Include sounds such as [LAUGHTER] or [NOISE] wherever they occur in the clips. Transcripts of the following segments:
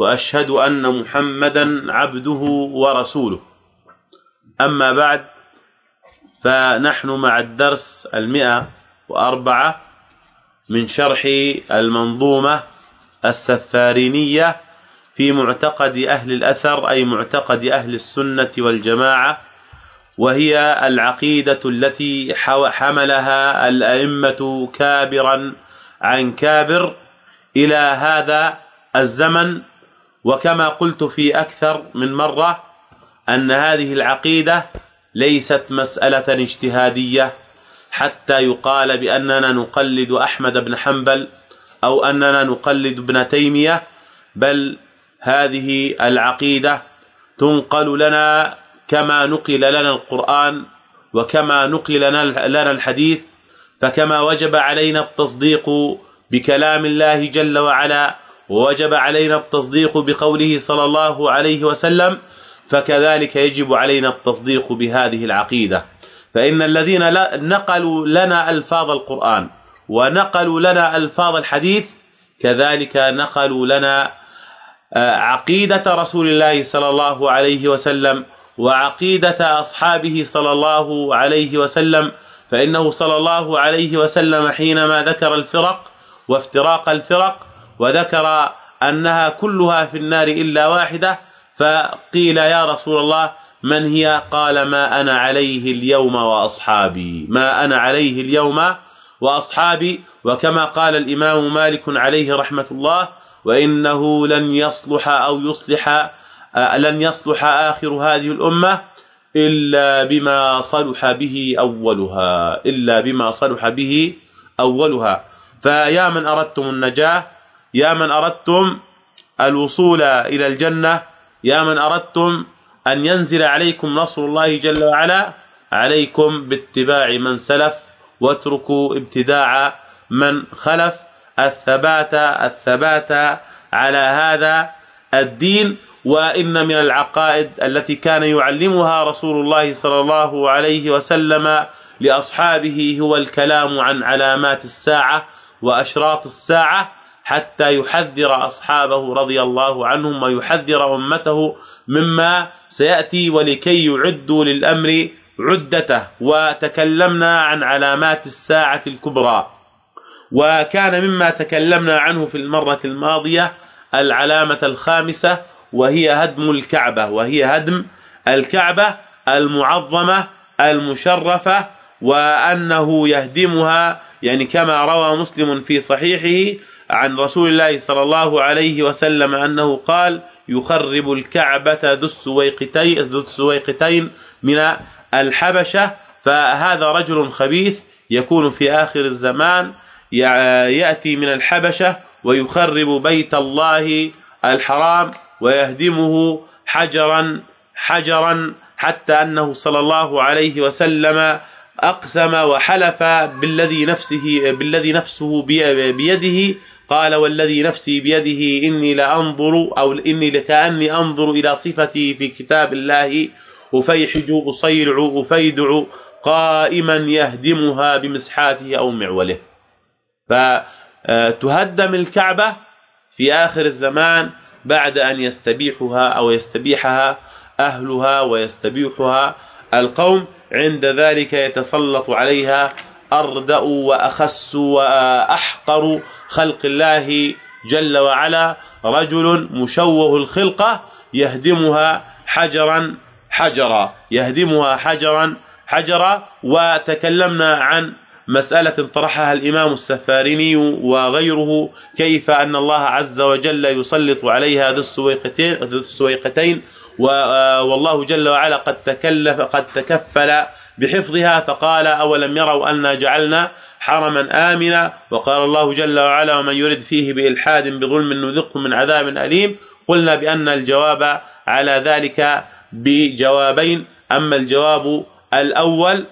وأشهد أن محمدا عبده ورسوله. أما بعد فنحن مع الدرس المئة وأربعة من شرح المنظومة السفارينية في معتقد أهل الأثر أي معتقد أهل السنة والجماعة وهي العقيدة التي حملها الأئمة كابرا عن كابر إلى هذا الزمن وكما قلت في أكثر من مرة أن هذه العقيدة ليست مسألة اجتهادية حتى يقال بأننا نقلد أحمد بن حنبل أو أننا نقلد ابن تيمية بل هذه العقيدة تنقل لنا كما نقل لنا القرآن وكما نقل لنا الحديث فكما وجب علينا التصديق بكلام الله جل وعلا ووجب علينا التصديق بقوله صلى الله عليه وسلم فكذلك يجب علينا التصديق بهذه العقيدة. فإن الذين نقلوا لنا ألفاظ القرآن ونقلوا لنا ألفاظ الحديث كذلك نقلوا لنا آه، عقيدة رسول الله صلى الله عليه وسلم وعقيدة أصحابه صلى الله عليه وسلم. فإنه صلى الله عليه وسلم حينما ذكر الفرق وافتراق الفرق وذكر أنها كلها في النار إلا واحدة فقيل يا رسول الله من هي؟ قال ما أنا عليه اليوم وأصحابي. ما أنا عليه اليوم وأصحابي. وكما قال الإمام مالك عليه رحمة الله وإنه لن يصلح أو يصلح لن يصلح آخر هذه الأمة إلا بما صلح به أولها إلا بما صلح به أولها. فيا من أردتم النجاة يا من أردتم الوصول إلى الجنة يا من أردتم أن ينزل عليكم نصر الله جل وعلا عليكم باتباع من سلف واتركوا ابتداع من خلف. الثبات الثبات على هذا الدين وإن من العقائد التي كان يعلمها رسول الله صلى الله عليه وسلم لأصحابه هو الكلام عن علامات الساعة وأشراط الساعة. حتى يحذر أصحابه رضي الله عنهم ويحذر أمته مما سيأتي ولكي يعدوا للأمر عدته. وتكلمنا عن علامات الساعة الكبرى. وكان مما تكلمنا عنه في المرة الماضية العلامة الخامسة وهي هدم الكعبة. وهي هدم الكعبة المعظمة المشرفة وأنه يهدمها يعني كما روى مسلم في صحيحه عن رسول الله صلى الله عليه وسلم أنه قال يخرب الكعبة ذو السويقتين ذو السويقتين من الحبشة فهذا رجل خبيث يكون في آخر الزمان يأتي من الحبشة ويخرب بيت الله الحرام ويهدمه حجرا حجرا حتى أنه صلى الله عليه وسلم أقسم وحلف بالذي نفسه بالذي نفسه بيده قال والذي نفسي بيده إني لأنظر أو إني لكاني أنظر إلى صفتي في كتاب الله افيحج أصيلع أفيدع قائما يهدمها بمسحاته أو معوله. فتهدم الكعبة في آخر الزمان بعد أن يستبيحها أو يستبيحها أهلها ويستبيحها القوم عند ذلك يتسلط عليها أردأ وأخس وأحقر خلق الله جل وعلا. رجل مشوه الخلقة يهدمها حجرا حجرا يهدمها حجرا حجرا. وتكلمنا عن مسألة طرحها الإمام السفاريني وغيره كيف أن الله عز وجل يسلط عليها ذو السويقتين ذو السويقتين. والله جل وعلا قد تكلف قد تكفل بحفظها فقال أولم يروا أنا جعلنا حرما آمنا وقال الله جل وعلا ومن يرد فيه بإلحاد بظلم نذقه من عذاب أليم قلنا بأن الجواب على ذلك بجوابين أما الجواب الأول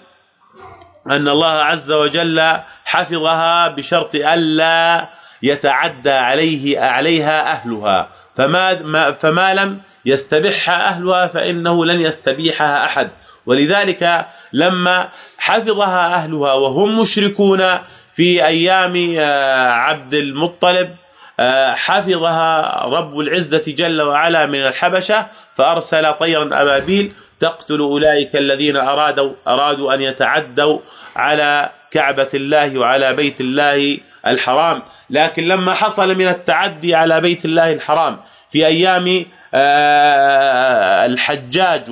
أن الله عز وجل حفظها بشرط ألا يتعدى عليه عليها أهلها فما فما لم يستبحها أهلها فإنه لن يستبيحها أحد ولذلك لما حفظها أهلها وهم مشركون في أيام آه، عبد المطلب آه، حفظها رب العزة جل وعلا من الحبشة فأرسل طيرا أبابيل تقتل أولئك الذين أرادوا أرادوا أن يتعدوا على كعبة الله وعلى بيت الله الحرام. لكن لما حصل من التعدي على بيت الله الحرام في أيام الحجاج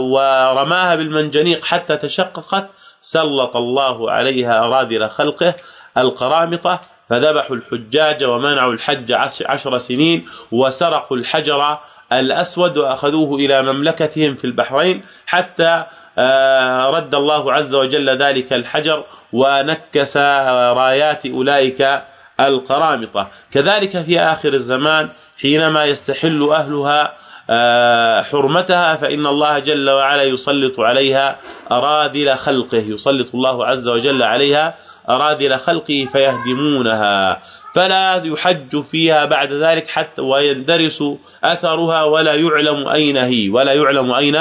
ورماها بالمنجنيق حتى تشققت سلط الله عليها اراذل خلقه القرامطة فذبحوا الحجاج ومنعوا الحج عشر سنين وسرقوا الحجر الأسود وأخذوه إلى مملكتهم في البحرين حتى آه، رد الله عز وجل ذلك الحجر ونكس رايات أولئك القرامطة. كذلك في آخر الزمان حينما يستحل أهلها آه، حرمتها فإن الله جل وعلا يسلط عليها أراذل خلقه. يسلط الله عز وجل عليها أراذل خلقه فيهدمونها. فلا يحج فيها بعد ذلك حتى ويندرس أثرها ولا يعلم أين هي ولا يعلم أين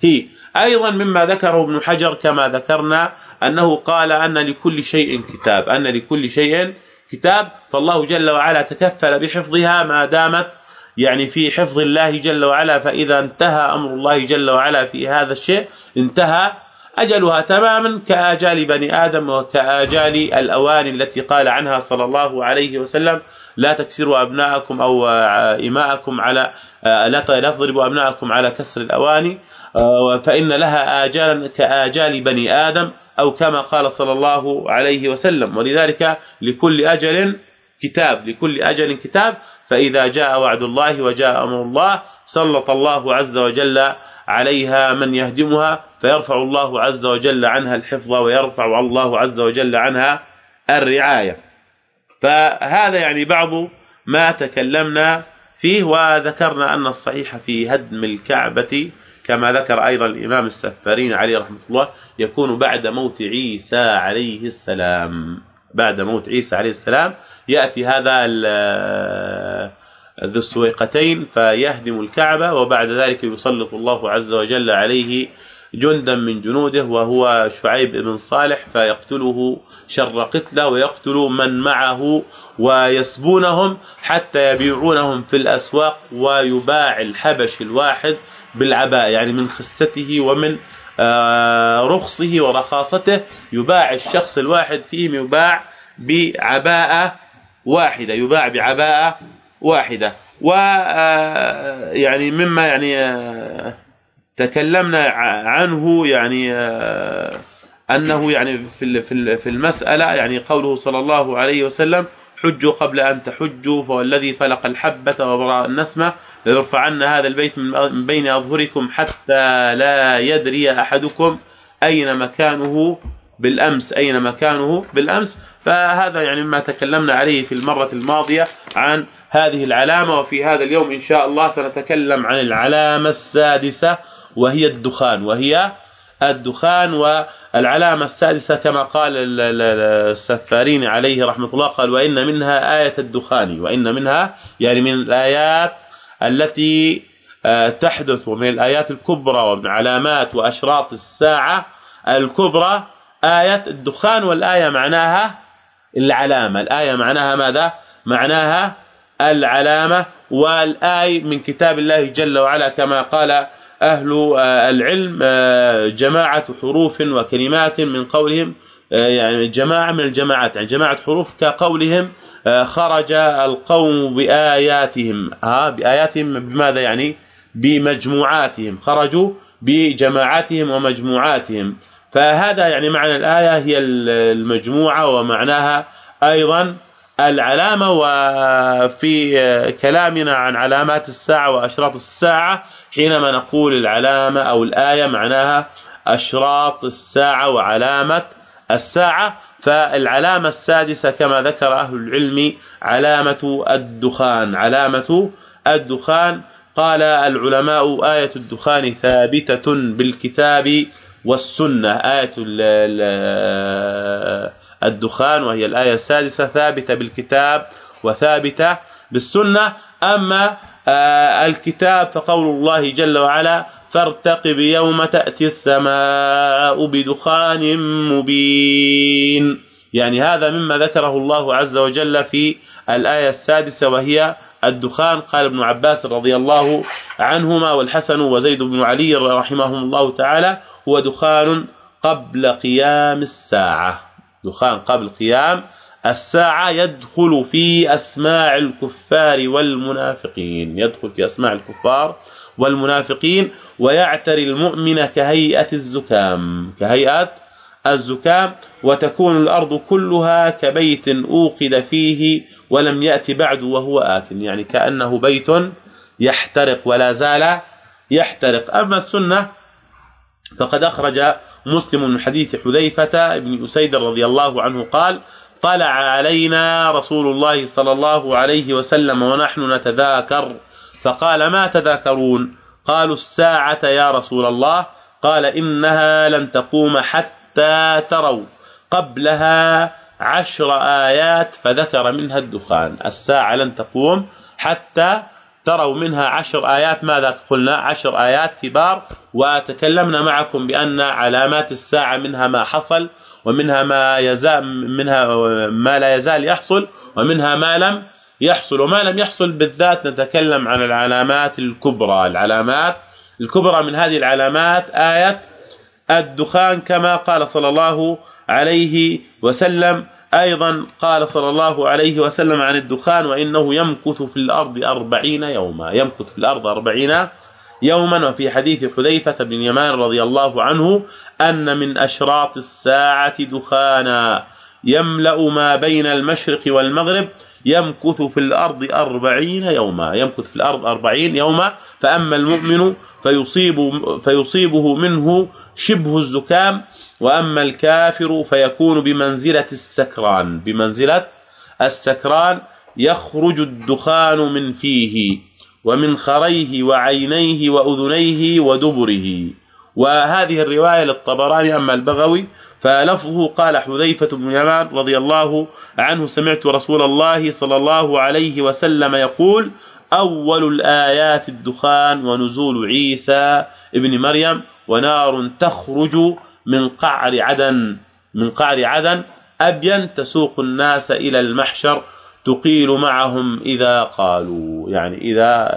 هي. أيضا مما ذكره ابن حجر كما ذكرنا أنه قال أن لكل شيء كتاب أن لكل شيء كتاب فالله جل وعلا تكفل بحفظها ما دامت يعني في حفظ الله جل وعلا فإذا انتهى أمر الله جل وعلا في هذا الشيء انتهى أجلها تماما كآجال بني آدم وكآجال الاواني التي قال عنها صلى الله عليه وسلم لا تكسروا أبناءكم أو إماءكم على لا تضربوا أبناءكم على كسر الاواني فإن لها آجالا كآجال بني آدم أو كما قال صلى الله عليه وسلم. ولذلك لكل أجل كتاب لكل أجل كتاب فإذا جاء وعد الله وجاء أمر الله سلط الله عز وجل عليها من يهدمها فيرفع الله عز وجل عنها الحفظ ويرفع الله عز وجل عنها الرعاية. فهذا يعني بعض ما تكلمنا فيه وذكرنا أن الصحيح في هدم الكعبة كما ذكر أيضا الإمام السفارين عليه رحمة الله يكون بعد موت عيسى عليه السلام. بعد موت عيسى عليه السلام يأتي هذا ذو السويقتين فيهدم الكعبة وبعد ذلك يسلط الله عز وجل عليه جندا من جنوده وهو شعيب بن صالح فيقتله شر قتله ويقتل من معه ويسبونهم حتى يبيعونهم في الأسواق ويباع الحبش الواحد بالعباء يعني من خسته ومن آه، رخصه ورخاصته. يباع الشخص الواحد فيهم يباع بعباءة واحدة يباع بعباءة واحدة. و آه، يعني مما يعني آه، تكلمنا عنه يعني أنه يعني في في المسألة يعني قوله صلى الله عليه وسلم حجوا قبل أن تحجوا فوالذي فلق الحبة وبرأ النسمة. ليرفعن هذا البيت من بين أظهركم حتى لا يدري أحدكم أين مكانه بالأمس. أين مكانه بالأمس. فهذا يعني مما تكلمنا عليه في المرة الماضية عن هذه العلامة. وفي هذا اليوم إن شاء الله سنتكلم عن العلامة السادسة وهي الدخان وهي الدخان والعلامة السادسة كما قال السفارين عليه رحمة الله قال وإن منها آية الدخان وإن منها يعني من الآيات التي آه، تحدث من الآيات الكبرى ومن علامات وأشراط الساعة الكبرى آية الدخان والآية معناها العلامة. الآية معناها ماذا؟ معناها العلامة والايه من كتاب الله جل وعلا كما قال أهل آه، العلم آه، جماعة حروف وكلمات من قولهم يعني جماعة من الجماعات يعني جماعة حروف كقولهم آه، خرج القوم بآياتهم. ها بآياتهم بماذا يعني؟ بمجموعاتهم. خرجوا بجماعاتهم ومجموعاتهم. فهذا يعني معنى الآية هي المجموعة ومعناها أيضا العلامة وفي كلامنا عن علامات الساعة وأشراط الساعة حينما نقول العلامة أو الآية معناها أشراط الساعة وعلامة الساعة. فالعلامة السادسة كما ذكر أهل العلم علامة الدخان. علامة الدخان قال العلماء آية الدخان ثابتة بالكتاب والسنة. آية الدخان وهي الآية السادسة ثابتة بالكتاب وثابتة بالسنة. أما آه، الكتاب فقول الله جل وعلا فارتقب يوم تأتي السماء بدخان مبين. يعني هذا مما ذكره الله عز وجل في الآية السادسة وهي الدخان. قال ابن عباس رضي الله عنهما والحسن وزيد بن علي رحمهم الله تعالى هو دخان قبل قيام الساعة. دخان قبل قيام الساعة يدخل في أسماع الكفار والمنافقين. يدخل في أسماع الكفار والمنافقين ويعتري المؤمن كهيئة الزكام كهيئة الزكام وتكون الأرض كلها كبيت أوقد فيه ولم يأتي بعد وهو آت. يعني كأنه بيت يحترق ولا زال يحترق. أما السنة فقد أخرج مسلم من حديث حذيفة بن أسيد رضي الله عنه قال طلع علينا رسول الله صلى الله عليه وسلم ونحن نتذاكر فقال ما تذاكرون؟ قالوا الساعة يا رسول الله قال إنها لن تقوم حتى تروا. قبلها عشر آيات فذكر منها الدخان. الساعة لن تقوم حتى تروا منها عشر آيات. ماذا قلنا؟ عشر آيات كبار. وتكلمنا معكم بأن علامات الساعة منها ما حصل ومنها ما يزال منها ما لا يزال يحصل ومنها ما لم يحصل. وما لم يحصل بالذات نتكلم عن العلامات الكبرى. العلامات الكبرى من هذه العلامات آية الدخان كما قال صلى الله عليه وسلم أيضا قال صلى الله عليه وسلم عن الدخان وإنه يمكث في الأرض 40 يوما يمكث في الأرض 40 يوما وفي حديث حذيفة بن يمان رضي الله عنه أن من أشراط الساعة دخانا يملأ ما بين المشرق والمغرب يمكث في الأرض 40 يوما يمكث في الأرض 40 يوما فأما المؤمن فيصيب فيصيبه منه شبه الزكام وأما الكافر فيكون بمنزلة السكران بمنزلة السكران يخرج الدخان من فيه ومن خريه وعينيه وأذنيه ودبره. وهذه الرواية للطبراني أما البغوي فلفظه قال حذيفة بن يمان رضي الله عنه سمعت رسول الله صلى الله عليه وسلم يقول أول الآيات الدخان ونزول عيسى ابن مريم ونار تخرج من قعر عدن من قعر عدن. أبين تسوق الناس إلى المحشر تقيل معهم إذا قالوا يعني إذا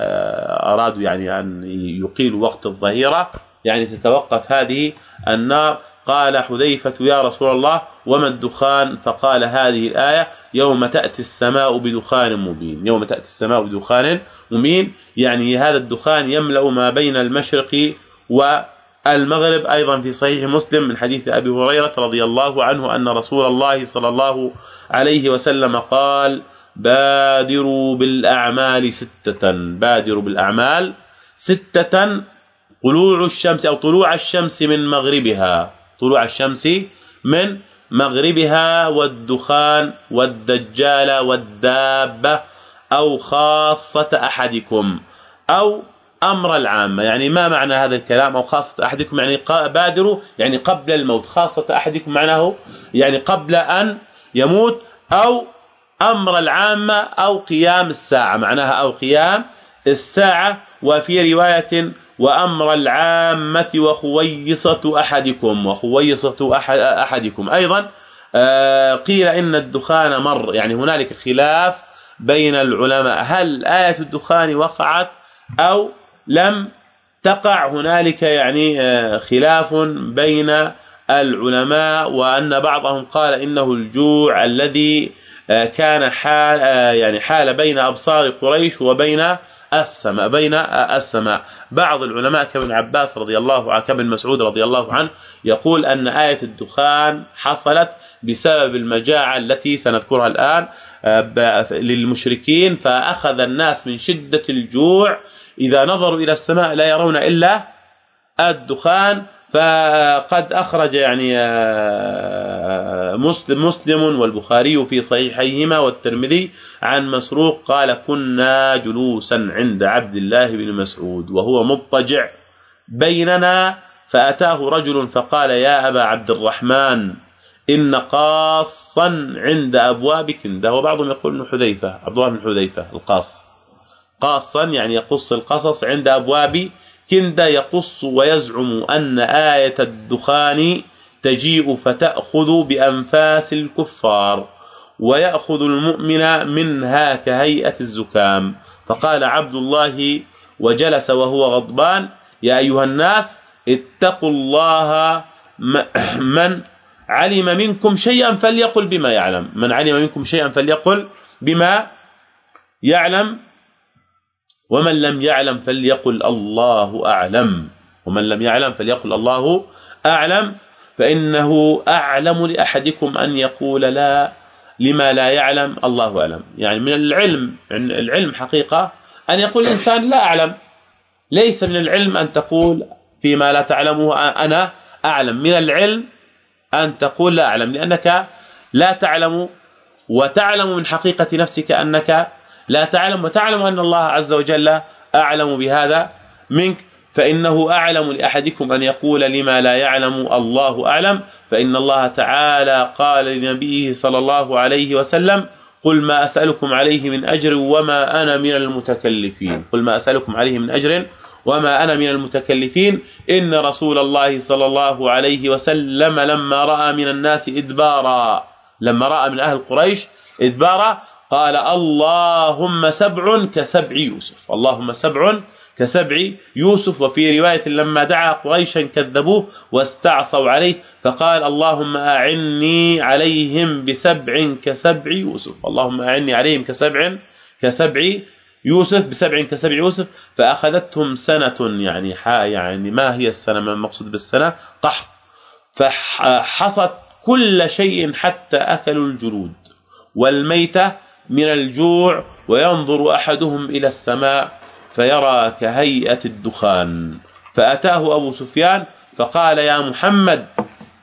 أرادوا يعني أن يقيلوا وقت الظهيرة يعني تتوقف هذه النار. قال حذيفة يا رسول الله وما الدخان؟ فقال هذه الآية يوم تأتي السماء بدخان مبين. يوم تأتي السماء بدخان مبين. يعني هذا الدخان يملأ ما بين المشرق والمغرب أيضا في صحيح مسلم من حديث أبي هريرة رضي الله عنه أن رسول الله صلى الله عليه وسلم قال بادروا بالأعمال ستة. بادروا بالأعمال ستة طلوع الشمس أو طلوع الشمس من مغربها. طلوع الشمس من مغربها والدخان والدجال والدابة أو خاصة أحدكم أو أمر العامة. يعني ما معنى هذا الكلام؟ أو خاصة أحدكم يعني بادروا يعني قبل الموت. خاصة أحدكم معناه يعني قبل أن يموت أو أمر العامة أو قيام الساعة. معناها أو قيام الساعة. وفي رواية وأمر العامة وخويصة أحدكم وخويصة أحدكم. أيضا آه، قيل إن الدخان مر يعني هنالك خلاف بين العلماء. هل آية الدخان وقعت أو لم تقع؟ هنالك يعني آه، خلاف بين العلماء وأن بعضهم قال إنه الجوع الذي آه، كان حال يعني حال بين أبصار قريش وبين السماء بين السماء بعض العلماء كابن عباس رضي الله عنه كابن مسعود رضي الله عنه يقول أن آية الدخان حصلت بسبب المجاعة التي سنذكرها الآن آه، للمشركين فأخذ الناس من شدة الجوع. إذا نظروا إلى السماء لا يرون إلا الدخان. فقد أخرج يعني آه، مسلم مسلم والبخاري في صحيحيهما والترمذي عن مسروق قال كنا جلوسا عند عبد الله بن مسعود وهو مضطجع بيننا فأتاه رجل فقال يا أبا عبد الرحمن إن قاصا عند ابواب كنده وبعضهم يقول ابن حذيفة عبد الله بن حذيفة القاص. قاصا يعني يقص القصص عند أبواب كنده يقص ويزعم أن آية الدخان تجيء فتأخذ بأنفاس الكفار ويأخذ المؤمن منها كهيئة الزكام. فقال عبد الله وجلس وهو غضبان يا أيها الناس اتقوا الله [CLEARS THROAT] من علم منكم شيئا فليقل بما يعلم. من علم منكم شيئا فليقل بما يعلم. ومن لم يعلم فليقل الله أعلم. ومن لم يعلم فليقل الله أعلم. فإنه أعلم لأحدكم أن يقول لا لما لا يعلم الله أعلم. يعني من العلم العلم حقيقة أن يقول الإنسان لا أعلم. ليس من العلم أن تقول فيما لا تعلمه أنا أعلم. من العلم أن تقول لا أعلم لأنك لا تعلم وتعلم من حقيقة نفسك أنك لا تعلم وتعلم أن الله عز وجل أعلم بهذا منك فإنه أعلم لأحدكم أن يقول لما لا يعلم الله أعلم فإن الله تعالى قال لنبيه صلى الله عليه وسلم قل ما أسألكم عليه من أجر وما أنا من المتكلفين. قل ما أسألكم عليه من أجر وما أنا من المتكلفين. إن رسول الله صلى الله عليه وسلم لما رأى من الناس إدبارا لما رأى من أهل قريش إدبارا قال اللهم سبع كسبع يوسف. اللهم سبع كسبع يوسف. وفي رواية لما دعا قريشا كذبوه واستعصوا عليه فقال اللهم أعني عليهم بسبع كسبع يوسف. اللهم أعني عليهم كسبع كسبع يوسف بسبع كسبع يوسف. فأخذتهم سنة يعني يعني ما هي السنة؟ ما المقصود بالسنة؟ قحط فحصت كل شيء حتى أكلوا الجلود والميتة من الجوع وينظر أحدهم إلى السماء فيرى كهيئة الدخان. فأتاه أبو سفيان فقال يا محمد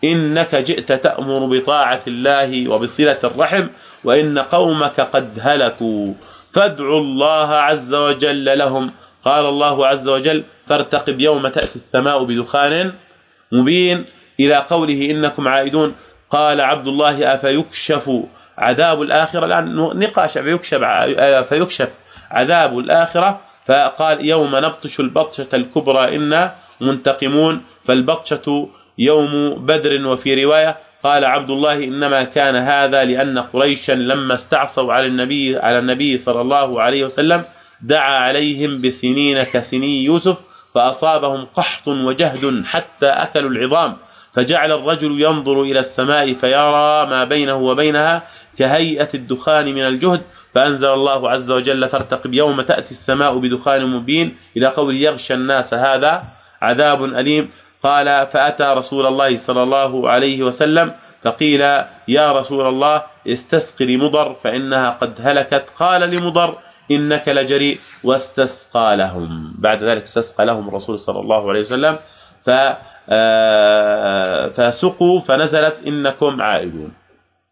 إنك جئت تأمر بطاعة الله وبصلة الرحم وإن قومك قد هلكوا. فادعوا الله عز وجل لهم. قال الله عز وجل فارتقب يوم تأتي السماء بدخان مبين. إلى قوله إنكم عائدون. قال عبد الله أفيكشف عذاب الآخرة. الآن نقاش فيكشف فيكشف عذاب الآخرة فقال يوم نبطش البطشة الكبرى إنا منتقمون فالبطشة يوم بدر وفي رواية قال عبد الله إنما كان هذا لأن قريشا لما استعصوا على النبي على النبي صلى الله عليه وسلم دعا عليهم بسنين كسني يوسف فأصابهم قحط وجهد حتى أكلوا العظام. فجعل الرجل ينظر إلى السماء فيرى ما بينه وبينها كهيئة الدخان من الجهد فأنزل الله عز وجل فارتقب يوم تأتي السماء بدخان مبين إلى قول يغشى الناس هذا عذاب أليم. قال فأتى رسول الله صلى الله عليه وسلم فقيل يا رسول الله استسق لمضر فإنها قد هلكت. قال لمضر إنك لجريء واستسقى لهم. بعد ذلك استسقى لهم الرسول صلى الله عليه وسلم ف آه، فسقوا فنزلت إنكم عائدون.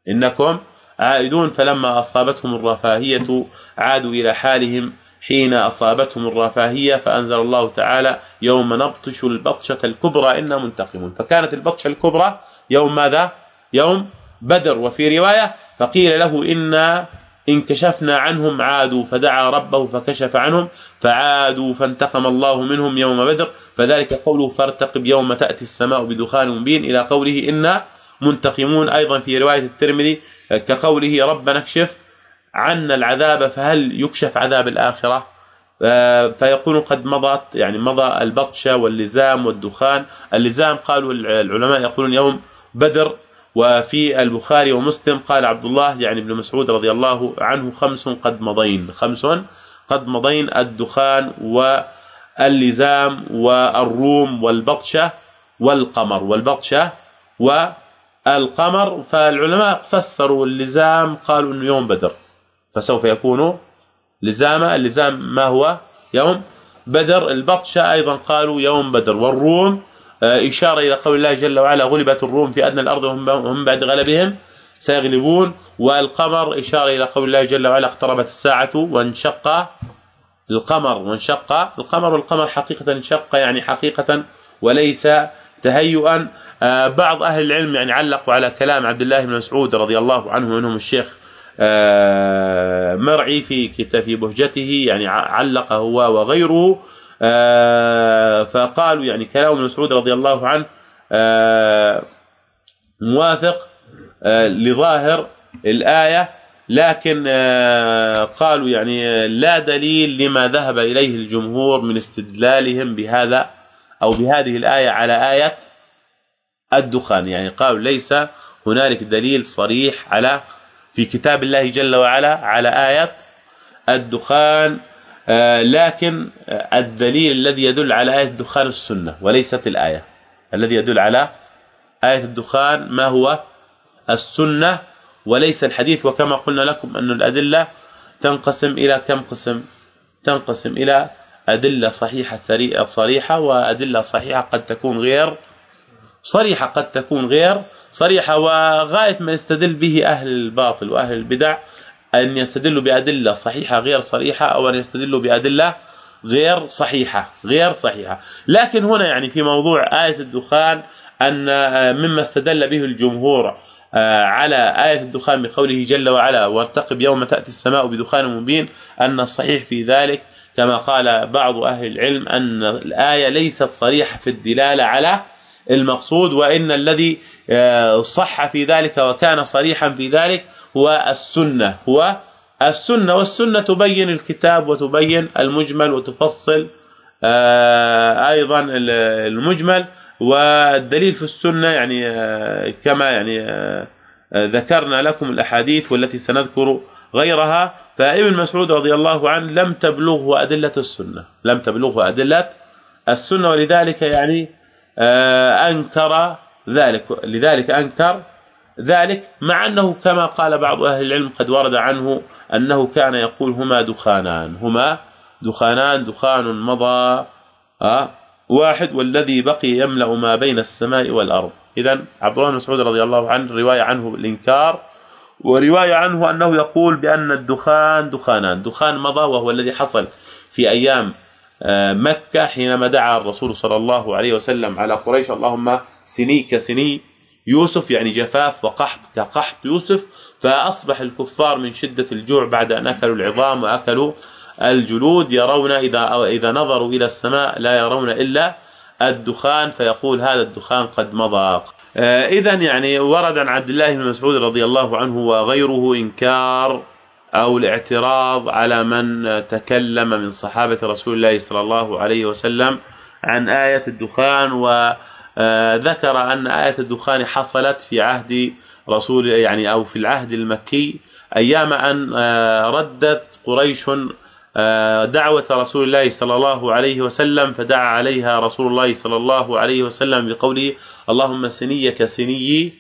إنكم عائدون فلما أصابتهم الرفاهية عادوا إلى حالهم حين أصابتهم الرفاهية فأنزل الله تعالى يوم نبطش البطشة الكبرى إنا منتقمون. فكانت البطشة الكبرى يوم ماذا؟ يوم بدر. وفي رواية فقيل له إنا ان كشفنا عنهم عادوا فدعا ربه فكشف عنهم فعادوا فانتقم الله منهم يوم بدر فذلك قوله فارتقب يوم تأتي السماء بدخان مبين إلى قوله إنا منتقمون أيضا في رواية الترمذي كقوله ربنا اكشف عنا العذاب فهل يكشف عذاب الآخرة؟ آه، فيقول قد مضت يعني مضى البطشه واللزام والدخان اللزام قالوا العلماء يقولون يوم بدر وفي البخاري ومسلم قال عبد الله يعني ابن مسعود رضي الله عنه خمس قد مضين خمس قد مضين الدخان واللزام والروم والبطشة والقمر والبطشة والقمر. فالعلماء فسروا اللزام قالوا إنه يوم بدر فسوف يكون لزاما اللزام ما هو؟ يوم بدر. البطشة أيضا قالوا يوم بدر والروم إشارة إلى قول الله جل وعلا غلبت الروم في أدنى الأرض وهم بعد غلبهم سيغلبون. والقمر إشارة إلى قول الله جل وعلا اقتربت الساعة وانشق القمر وانشق القمر. والقمر حقيقة انشق يعني حقيقة وليس تهيئا آه، بعض أهل العلم يعني علقوا على كلام عبد الله بن مسعود رضي الله عنه منهم الشيخ آه، مرعي في كتاب في بهجته يعني علق هو وغيره. آه، فقالوا يعني كلام ابن مسعود رضي الله عنه موافق لظاهر الآية لكن قالوا يعني لا دليل لما ذهب إليه الجمهور من استدلالهم بهذا أو بهذه الآية على آية الدخان. يعني قالوا ليس هنالك دليل صريح على في كتاب الله جل وعلا على آية الدخان. آه، لكن الدليل الذي يدل على آية الدخان السنة وليست الآية. الذي يدل على آية الدخان ما هو؟ السنة وليس الحديث. وكما قلنا لكم أن الأدلة تنقسم إلى كم قسم؟ تنقسم إلى أدلة صحيحة صريحة وأدلة صحيحة قد تكون غير صريحة قد تكون غير صريحة. وغاية ما يستدل به أهل الباطل وأهل البدع أن يستدلوا بأدلة صحيحة غير صريحة أو أن يستدلوا بأدلة غير صحيحة غير صحيحة. لكن هنا يعني في موضوع آية الدخان أن مما استدل به الجمهور آه، على آية الدخان بقوله جل وعلا وارتقب يوم تأتي السماء بدخان مبين أن الصحيح في ذلك كما قال بعض أهل العلم أن الآية ليست صريحة في الدلالة على المقصود وإن الذي آه، صح في ذلك وكان صريحا في ذلك هو السنة هو السنة والسنة تبين الكتاب وتبين المجمل وتفصل آه، أيضا المجمل والدليل في السنة يعني آه، كما يعني ذكرنا لكم الأحاديث والتي سنذكر غيرها. فابن مسعود رضي الله عنه لم تبلغه أدلة السنة لم تبلغه أدلة السنة ولذلك يعني آه، أنكر ذلك لذلك أنكر ذلك مع أنه كما قال بعض أهل العلم قد ورد عنه أنه كان يقول هما دخانان. هما دخانان دخان مضى آه، واحد والذي بقي يملأ ما بين السماء والأرض. اذا عبد الله بن مسعود رضي الله عنه رواية عنه بالإنكار ورواية عنه أنه يقول بأن الدخان دخانان. دخان مضى وهو الذي حصل في أيام آه، مكة حينما دعا الرسول صلى الله عليه وسلم على قريش. اللهم سني كسني يوسف يعني جفاف وقحط كقحط يوسف فأصبح الكفار من شدة الجوع بعد أن أكلوا العظام وأكلوا الجلود يرون إذا إذا نظروا إلى السماء لا يرون إلا الدخان فيقول هذا الدخان قد مضى. آه، اذا يعني ورد عن عبد الله بن مسعود رضي الله عنه وغيره إنكار أو الاعتراض على من تكلم من صحابة رسول الله صلى الله عليه وسلم عن آية الدخان وذكر أن آية الدخان حصلت في عهد رسول يعني أو في العهد المكي أيام أن ردت قريش دعوة رسول الله صلى الله عليه وسلم فدعا عليها رسول الله صلى الله عليه وسلم بقوله اللهم سنيك سني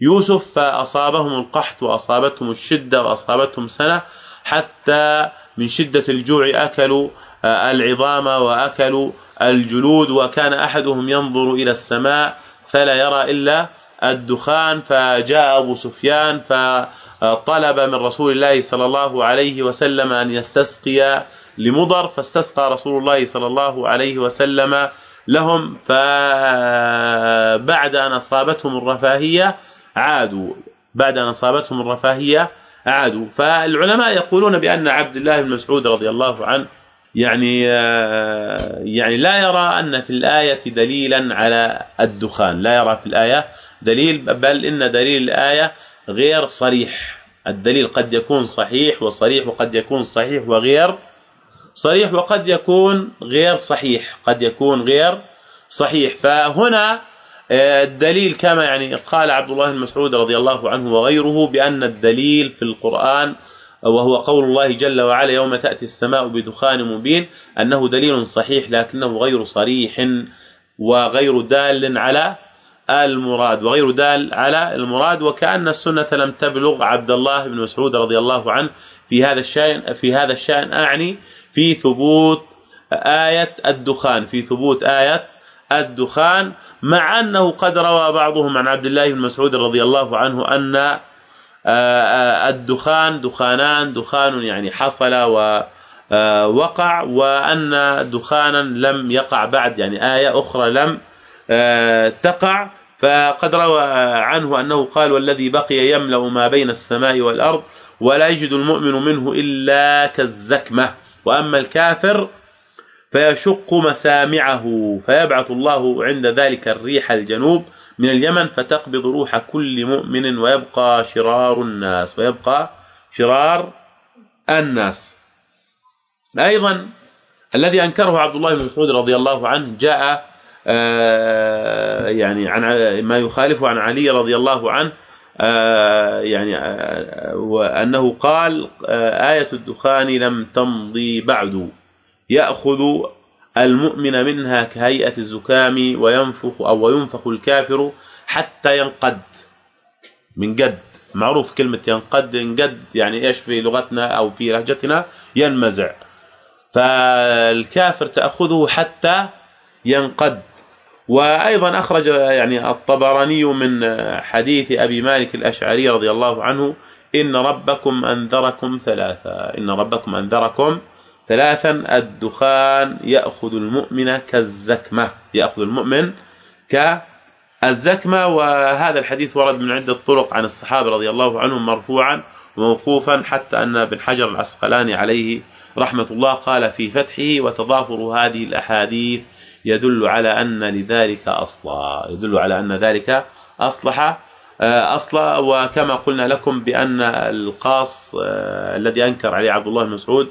يوسف. فأصابهم القحط وأصابتهم الشدة وأصابتهم سنة حتى من شدة الجوع اكلوا آه، العظام واكلوا الجلود وكان أحدهم ينظر إلى السماء فلا يرى إلا الدخان فجاء أبو سفيان فطلب من رسول الله صلى الله عليه وسلم أن يستسقي لمضر فاستسقى رسول الله صلى الله عليه وسلم لهم فبعد أن أصابتهم الرفاهية عادوا بعد أن أصابتهم الرفاهية عادوا فالعلماء يقولون بأن عبد الله بن مسعود رضي الله عنه يعني يعني لا يرى أن في الآية دليلا على الدخان. لا يرى في الآية دليل بل إن دليل الآية غير صريح. الدليل قد يكون صحيح وصريح وقد يكون صحيح وغير صريح وقد يكون غير صحيح قد يكون غير صحيح. فهنا آه، الدليل كما يعني قال عبد الله بن مسعود رضي الله عنه وغيره بأن الدليل في القرآن وهو قول الله جل وعلا يوم تأتي السماء بدخان مبين أنه دليل صحيح لكنه غير صريح وغير دال على المراد وغير دال على المراد وكأن السنة لم تبلغ عبد الله بن مسعود رضي الله عنه في هذا الشأن في هذا الشأن اعني في ثبوت آية الدخان في ثبوت آية الدخان مع أنه قد روى بعضهم عن عبد الله بن مسعود رضي الله عنه أن آه، آه، الدخان دخانان دخان يعني حصل ووقع وأن دخانا لم يقع بعد يعني آية أخرى لم تقع. فقد روى عنه أنه قال والذي بقي يملأ ما بين السماء والأرض ولا يجد المؤمن منه إلا كالزكمة. وأما الكافر فيشق مسامعه فيبعث الله عند ذلك الريح الجنوب من اليمن فتقبض روح كل مؤمن ويبقى شرار الناس ويبقى شرار الناس. أيضا الذي أنكره عبد الله بن مسعود رضي الله عنه جاء آه، يعني عن ما يخالفه عن علي رضي الله عنه آه، يعني آه، وأنه قال آية الدخان لم تمضي بعد. يأخذ المؤمن منها كهيئة الزكام وينفخ أو ينفخ الكافر حتى ينقد. من قد. معروف كلمة ينقد. ينقد يعني إيش في لغتنا أو في لهجتنا؟ ينمزع. فالكافر تأخذه حتى ينقد. وأيضا أخرج يعني الطبراني من حديث أبي مالك الأشعري رضي الله عنه إن ربكم أنذركم ثلاثة. إن ربكم أنذركم ثلاثا الدخان يأخذ المؤمن كالزكمة. يأخذ المؤمن كالزكمة. وهذا الحديث ورد من عدة طرق عن الصحابة رضي الله عنهم مرفوعا وموقوفا حتى أن ابن حجر العسقلاني عليه رحمة الله قال في فتحه وتضافر هذه الأحاديث يدل على أن لذلك أصلا يدل على أن ذلك أصلح آه، أصلا وكما قلنا لكم بأن القاص آه، الذي أنكر عليه عبد الله بن مسعود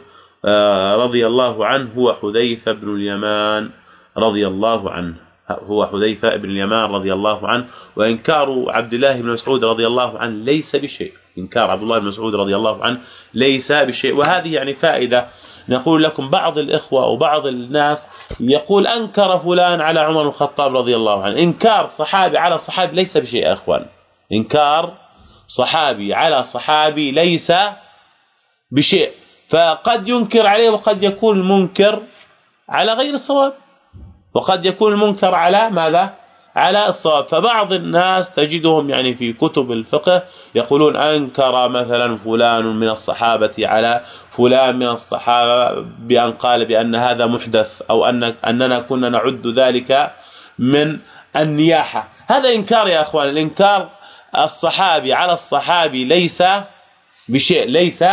رضي الله عنه هو حذيفة بن اليمان رضي الله عنه. هو حذيفة بن اليمان رضي الله عنه. وإنكار عبد الله بن مسعود رضي الله عنه ليس بشيء. إنكار عبد الله بن مسعود رضي الله عنه ليس بشيء. وهذه يعني فائدة. نقول لكم بعض الإخوة أو بعض الناس يقول أنكر فلان على عمر بن الخطاب رضي الله عنه. إنكار صحابي على صحابي ليس بشيء يا إخوان. إنكار صحابي على صحابي ليس بشيء. فقد ينكر عليه وقد يكون المنكر على غير الصواب. وقد يكون المنكر على ماذا؟ على الصواب. فبعض الناس تجدهم يعني في كتب الفقه يقولون أنكر مثلا فلان من الصحابة على فلان من الصحابة بأن قال بأن هذا محدث أو أن أننا كنا نعد ذلك من النياحة. هذا إنكار يا أخوان. الإنكار الصحابي على الصحابي ليس بشيء ليس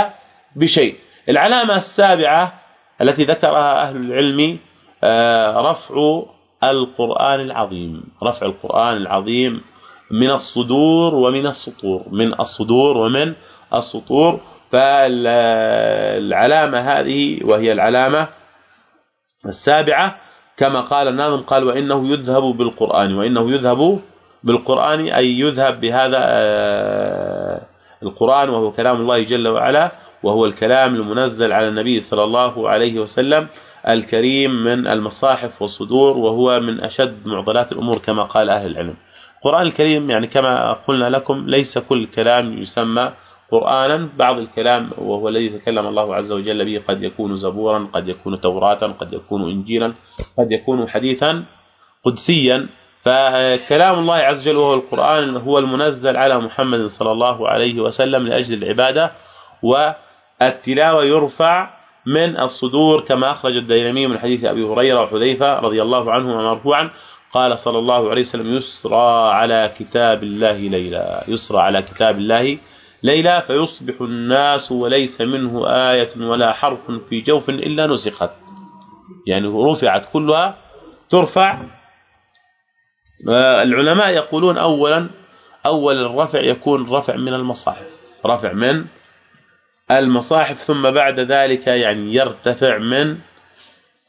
بشيء. العلامة السابعة التي ذكرها أهل العلم آه، رفع القرآن العظيم. رفع القرآن العظيم من الصدور ومن السطور. من الصدور ومن السطور. فالعلامة هذه وهي العلامة السابعة كما قال الناظم قال وإنه يذهب بالقرآن. وإنه يذهب بالقرآن أي يذهب بهذا آه، القرآن وهو كلام الله جل وعلا. وهو الكلام المنزل على النبي صلى الله عليه وسلم الكريم من المصاحف والصدور وهو من أشد معضلات الأمور كما قال أهل العلم. القرآن الكريم يعني كما قلنا لكم ليس كل كلام يسمى قرآنا بعض الكلام وهو الذي تكلم الله عز وجل به قد يكون زبورا قد يكون توراة قد يكون إنجيلا قد يكون حديثا قدسيا. فكلام الله عز وجل وهو القرآن هو المنزل على محمد صلى الله عليه وسلم لأجل العبادة والتلاوه يرفع من الصدور كما أخرج الديلمي من حديث أبي هريرة وحذيفة رضي الله عنهما مرفوعا قال صلى الله عليه وسلم يسرى على كتاب الله ليلا. يسرى على كتاب الله ليلا فيصبح الناس وليس منه آية ولا حرف في جوف إلا نسخت يعني رفعت كلها ترفع. العلماء يقولون اولا أول الرفع يكون رفع من المصاحف رفع من المصاحف ثم بعد ذلك يعني يرتفع من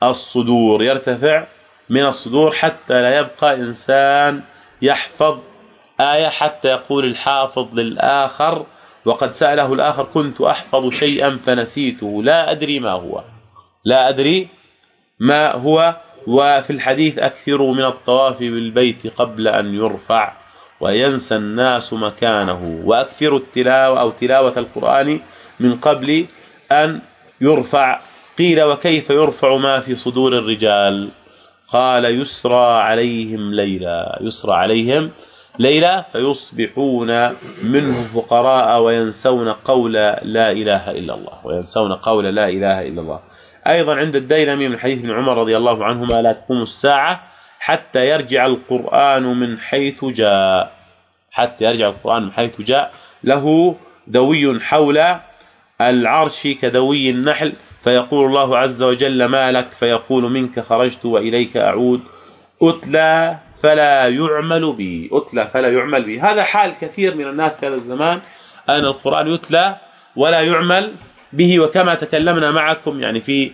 الصدور يرتفع من الصدور حتى لا يبقى إنسان يحفظ آية حتى يقول الحافظ للآخر وقد سأله الآخر كنت أحفظ شيئا فنسيته لا أدري ما هو لا أدري ما هو وفي الحديث اكثروا من الطواف بالبيت قبل أن يرفع وينسى الناس مكانه واكثروا التلاوة أو تلاوة القرآن من قبل أن يرفع قيل وكيف يرفع ما في صدور الرجال؟ قال يسرى عليهم ليلا يسرى عليهم ليلا فيصبحون منه فقراء وينسون قول لا إله إلا الله وينسون قول لا إله إلا الله. أيضا عند الديلمي من حديث ابن عمر رضي الله عنهما لا تقوم الساعة حتى يرجع القرآن من حيث جاء حتى يرجع القرآن من حيث جاء له دوي حول العرش كدوي النحل فيقول الله عز وجل ما لك؟ فيقول منك خرجت وإليك أعود. أتلى فلا يعمل به أتلى فلا يعمل به هذا حال كثير من الناس في هذا الزمان. ان القرآن يتلى ولا يعمل به وكما تكلمنا معكم يعني في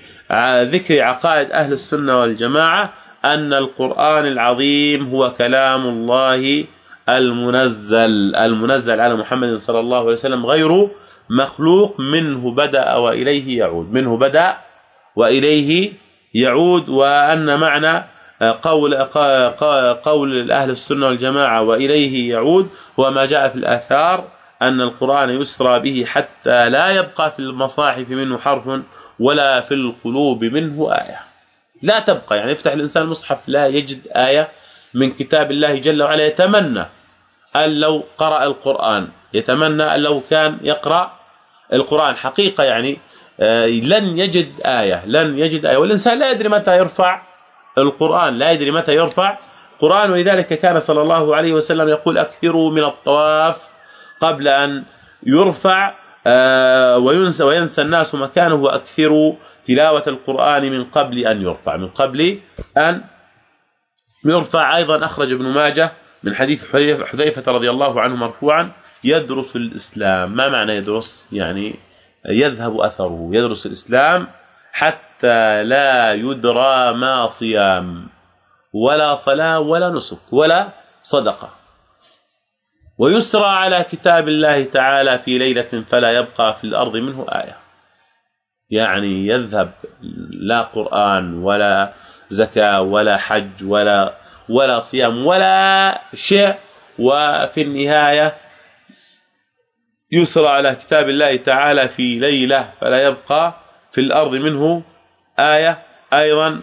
ذكر عقائد أهل السنة والجماعة أن القرآن العظيم هو كلام الله المنزل. المنزل على محمد صلى الله عليه وسلم غير مخلوق منه بدأ وإليه يعود منه بدأ وإليه يعود وأن معنى قول قول أهل السنة والجماعة وإليه يعود هو ما جاء في الآثار أن القرآن يسرى به حتى لا يبقى في المصاحف منه حرف ولا في القلوب منه آية. لا تبقى يعني يفتح الإنسان المصحف لا يجد آية من كتاب الله جل وعلا يتمنى أن لو قرأ القرآن يتمنى أن لو كان يقرأ القرآن حقيقة يعني آه، لن يجد آية لن يجد آية. والإنسان لا يدري متى يرفع القرآن لا يدري متى يرفع قرآن. ولذلك كان صلى الله عليه وسلم يقول أكثروا من الطواف قبل أن يرفع آه، وينسى وينسى الناس مكانه. وأكثروا تلاوة القرآن من قبل أن يرفع من قبل أن يرفع. أيضا أخرج ابن ماجه من حديث حذيفة رضي الله عنه مرفوعا. يدرس الإسلام. ما معنى يدرس؟ يعني يذهب أثره يدرس الإسلام حتى لا يدرى ما صيام ولا صلاة ولا نسك ولا صدقة. ويسرى على كتاب الله تعالى في ليلة فلا يبقى في الأرض منه آية. يعني يذهب لا قرآن ولا زكاة ولا حج ولا ولا صيام ولا شيء. وفي النهاية يسرى على كتاب الله تعالى في ليلة فلا يبقى في الأرض منه آية. أيضا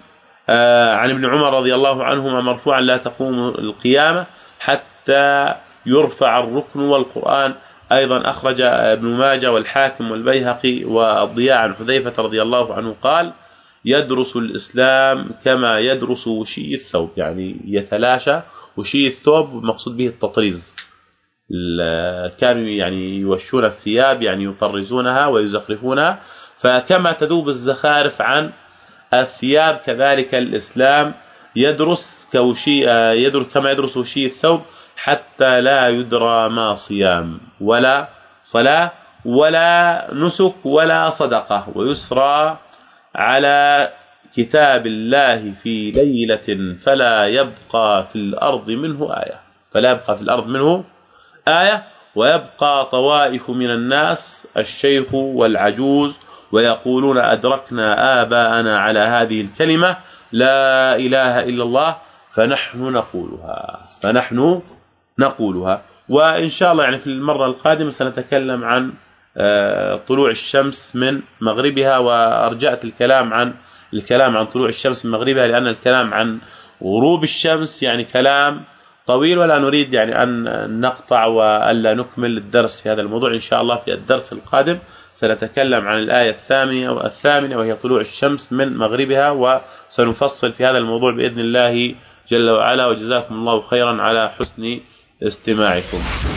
آه، عن ابن عمر رضي الله عنهما مرفوعا لا تقوم القيامة حتى يرفع الركن والقرآن. أيضا أخرج ابن ماجه والحاكم والبيهقي والضياء عن حذيفة رضي الله عنه قال يدرس الإسلام كما يدرس وشي الثوب. يعني يتلاشى وشي الثوب مقصود به التطريز. كانوا يعني يوشون الثياب يعني يطرزونها ويزخرفونها. فكما تذوب الزخارف عن الثياب كذلك الإسلام يدرس كوشي يدرس كما يدرس وشي الثوب حتى لا يدرى ما صيام ولا صلاة ولا نسك ولا صدقة. ويسرى على كتاب الله في ليلة فلا يبقى في الأرض منه آية. فلا يبقى في الأرض منه آية ويبقى طوائف من الناس الشيخ والعجوز ويقولون أدركنا آباءنا على هذه الكلمة لا إله إلا الله فنحن نقولها فنحن نقولها. وإن شاء الله يعني في المرة القادمة سنتكلم عن آه، طلوع الشمس من مغربها وارجعت الكلام عن الكلام عن طلوع الشمس من مغربها لأن الكلام عن غروب الشمس يعني كلام طويل ولا نريد يعني أن نقطع وألا نكمل الدرس في هذا الموضوع. إن شاء الله في الدرس القادم سنتكلم عن الآية الثامنة والثامنه وهي طلوع الشمس من مغربها وسنفصل في هذا الموضوع بإذن الله جل وعلا. وجزاكم الله خيرا على حسن استماعكم.